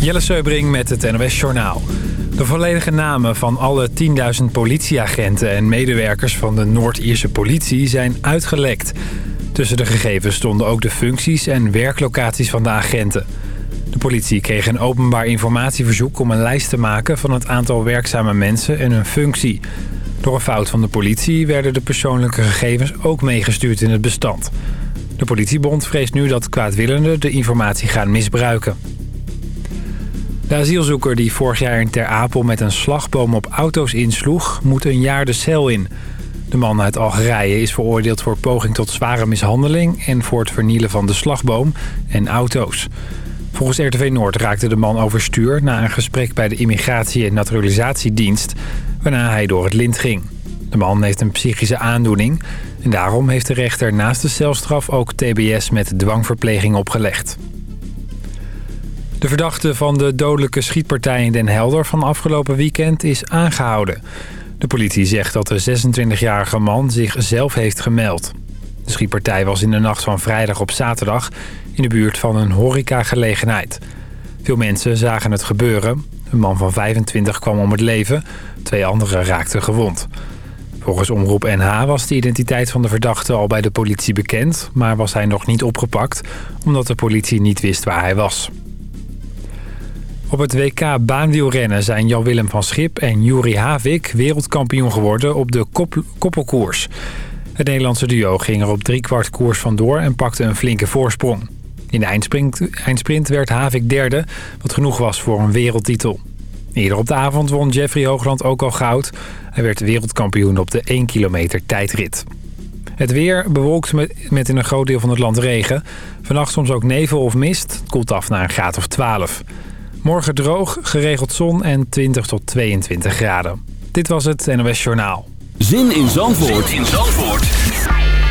Jelle Seubring met het NOS Journaal. De volledige namen van alle 10.000 politieagenten en medewerkers van de Noord-Ierse politie zijn uitgelekt. Tussen de gegevens stonden ook de functies en werklocaties van de agenten. De politie kreeg een openbaar informatieverzoek om een lijst te maken van het aantal werkzame mensen en hun functie. Door een fout van de politie werden de persoonlijke gegevens ook meegestuurd in het bestand. De politiebond vreest nu dat kwaadwillenden de informatie gaan misbruiken. De asielzoeker die vorig jaar in Ter Apel met een slagboom op auto's insloeg... moet een jaar de cel in. De man uit Algerije is veroordeeld voor poging tot zware mishandeling... en voor het vernielen van de slagboom en auto's. Volgens RTV Noord raakte de man overstuur... na een gesprek bij de Immigratie- en Naturalisatiedienst... waarna hij door het lint ging. De man heeft een psychische aandoening... en daarom heeft de rechter naast de celstraf ook tbs met dwangverpleging opgelegd. De verdachte van de dodelijke schietpartij in Den Helder van afgelopen weekend is aangehouden. De politie zegt dat de 26-jarige man zich zelf heeft gemeld. De schietpartij was in de nacht van vrijdag op zaterdag in de buurt van een horecagelegenheid. Veel mensen zagen het gebeuren. Een man van 25 kwam om het leven, twee anderen raakten gewond. Volgens Omroep NH was de identiteit van de verdachte al bij de politie bekend... maar was hij nog niet opgepakt, omdat de politie niet wist waar hij was. Op het WK baanwielrennen zijn Jan-Willem van Schip en Juri Havik wereldkampioen geworden op de koppelkoers. Het Nederlandse duo ging er op driekwart koers vandoor en pakte een flinke voorsprong. In de eindsprint, eindsprint werd Havik derde, wat genoeg was voor een wereldtitel. Eerder op de avond won Jeffrey Hoogland ook al goud. Hij werd wereldkampioen op de 1 kilometer tijdrit. Het weer bewolkt met, in een groot deel van het land regen. Vannacht soms ook nevel of mist. Het koelt af naar een graad of 12. Morgen droog, geregeld zon en 20 tot 22 graden. Dit was het NOS Journaal. Zin in Zandvoort, zin in Zandvoort.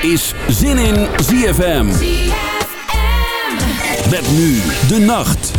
is Zin in ZFM. ZFM. Met nu de nacht.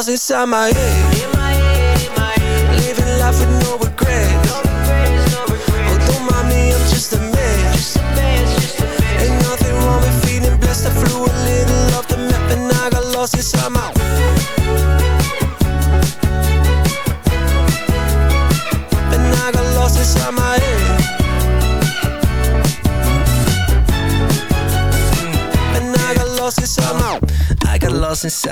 else inside my head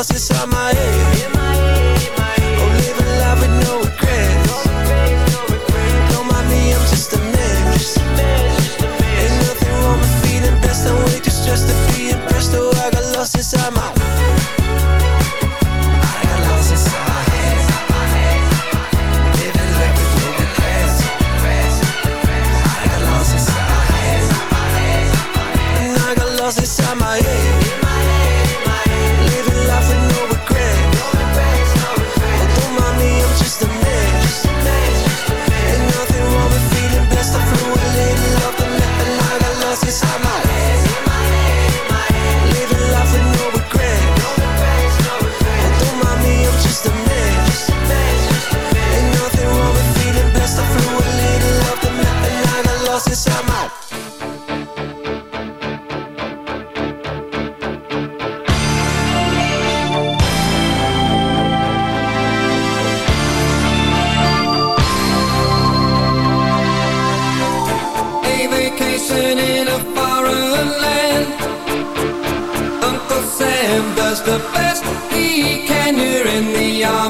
lost inside my the best he can. hear in the army.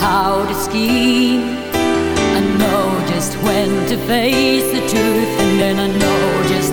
how to scheme. I know just when to face the truth, and then I know just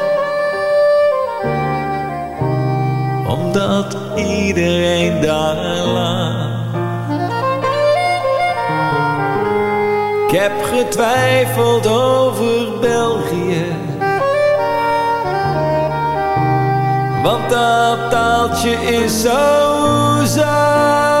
Omdat iedereen daar laat. Ik heb getwijfeld over België. Want dat taaltje is zo zacht.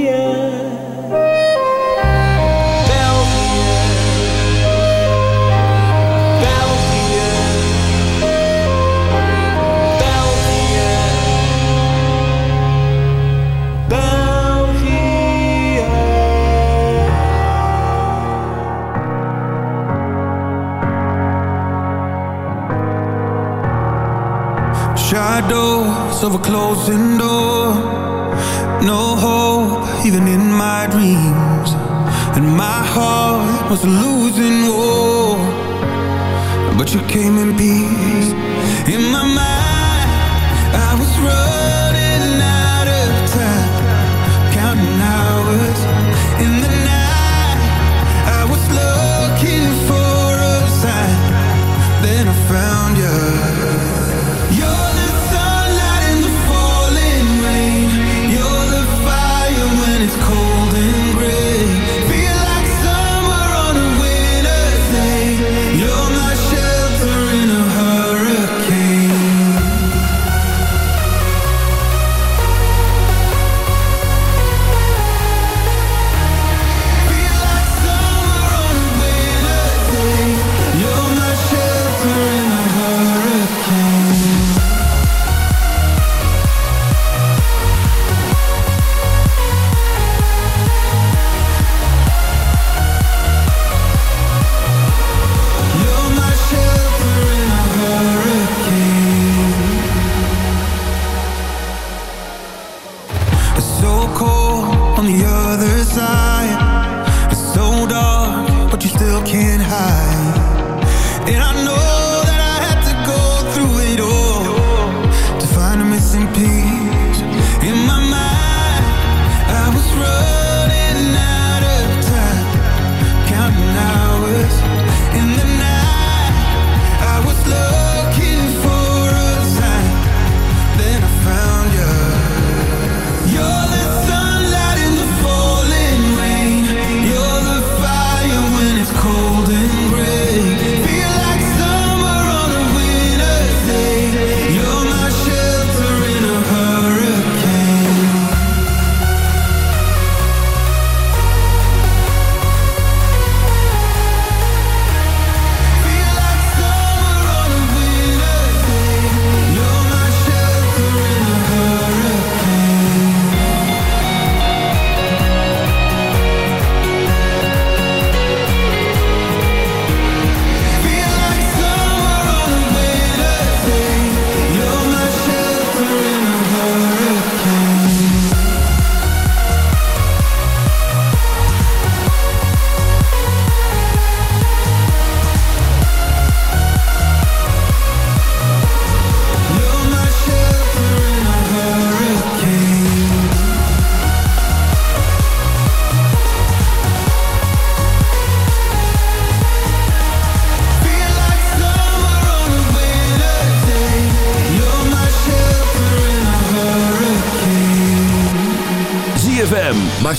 Closing door. No hope, even in my dreams. And my heart was losing war. But you came in peace.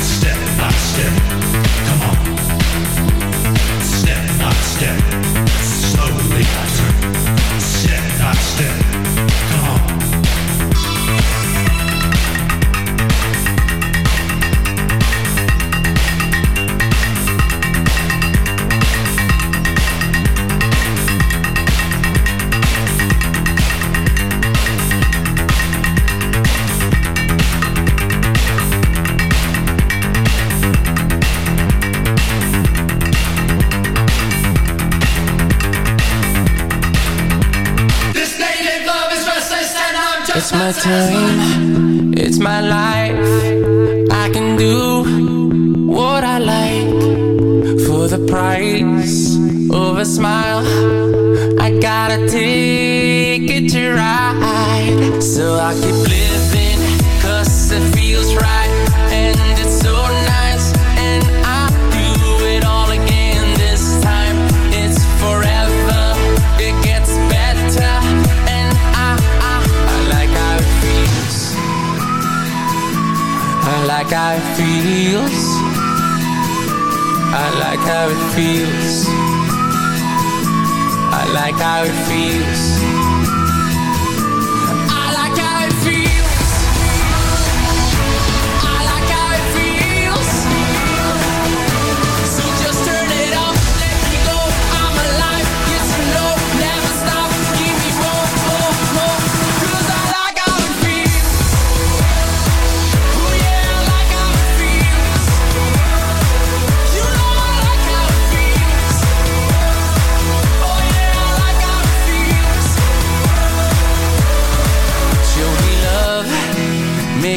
step.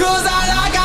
Cause I like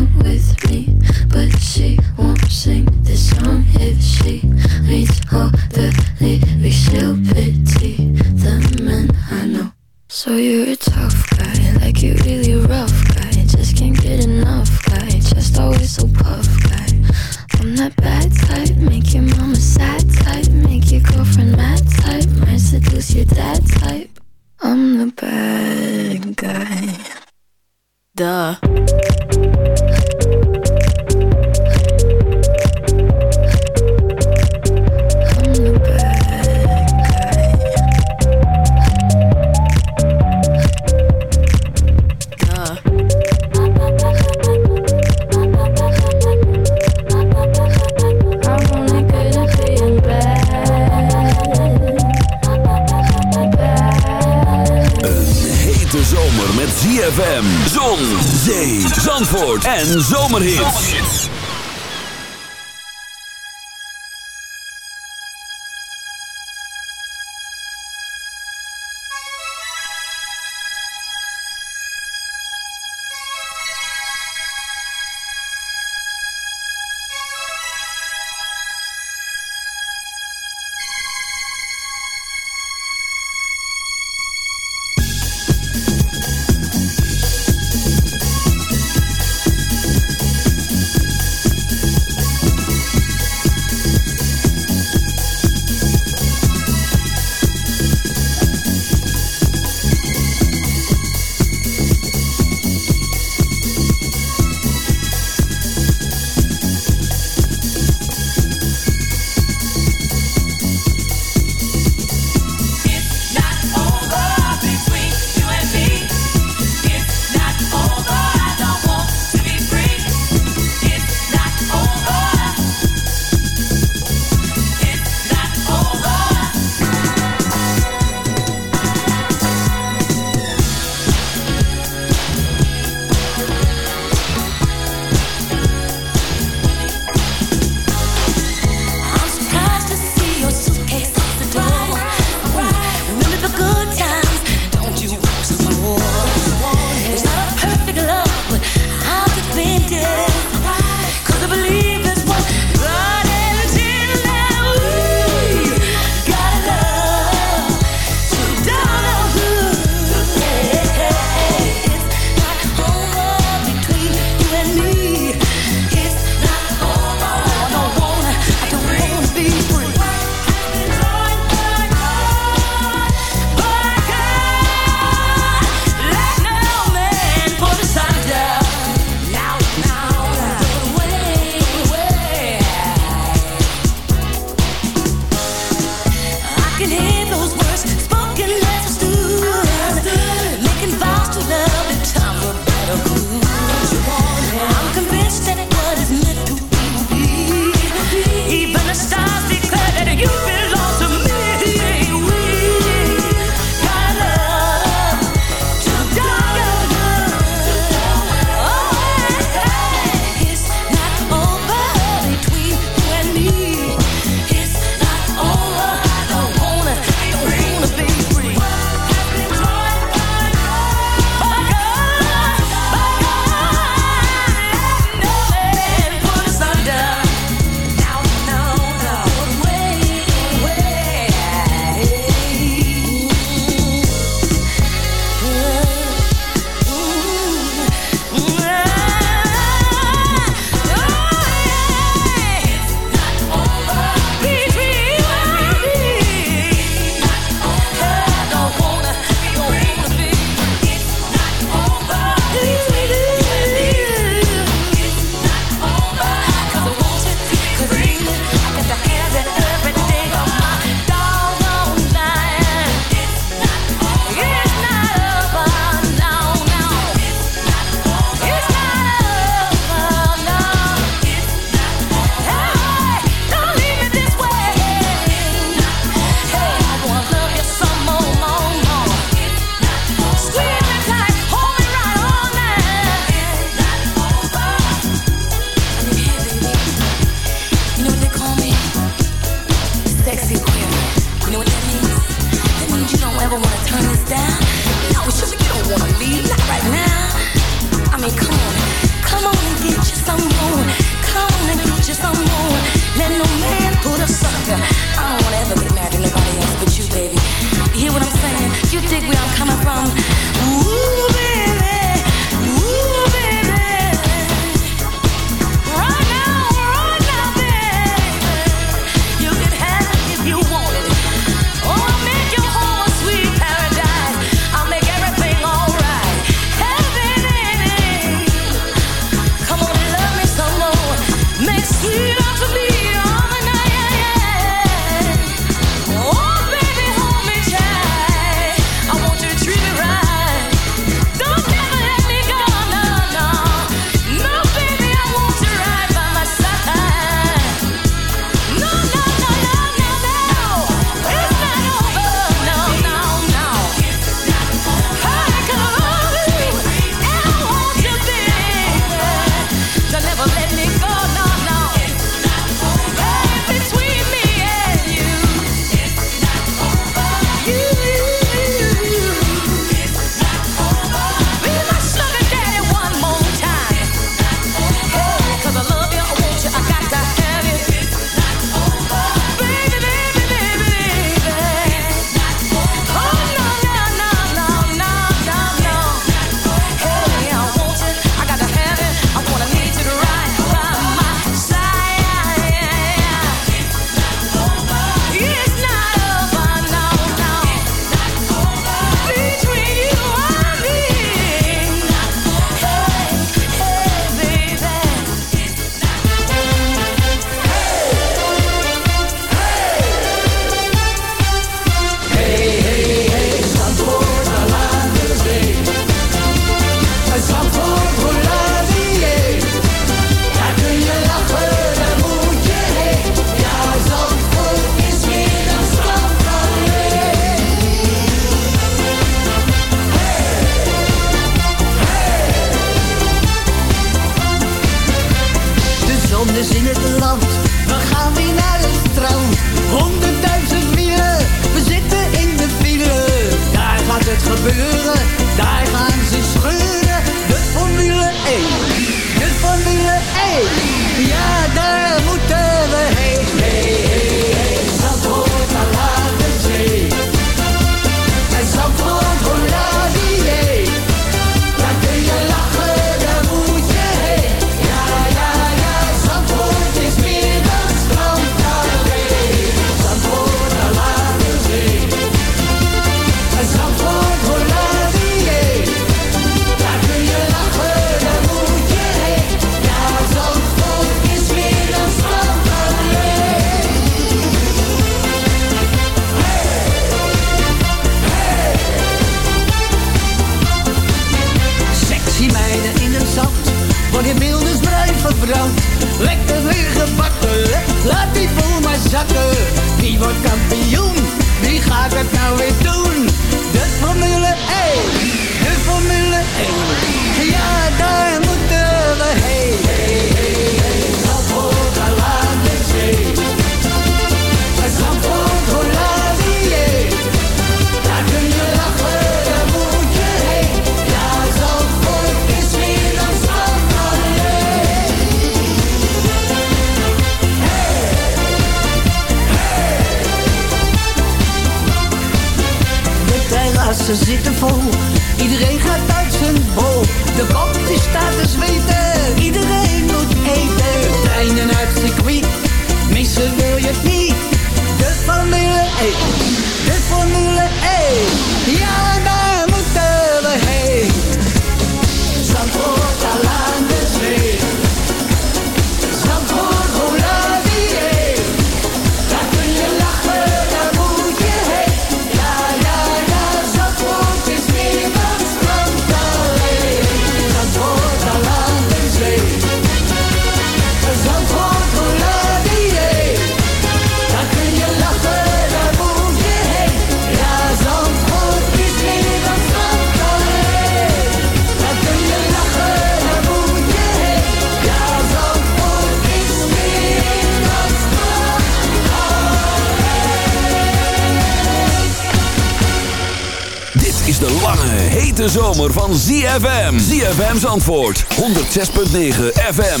hete zomer van ZFM. ZFM's antwoord. 106.9 FM.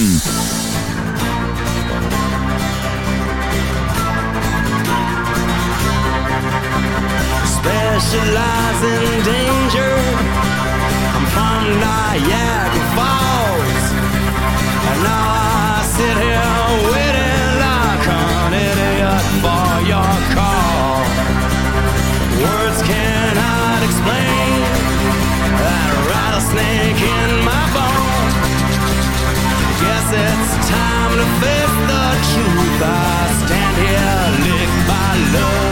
Specialize in danger. I'm from Niagara Falls. And now I sit here. got a snake in my bone. Guess it's time to face the truth. I stand here licked by love.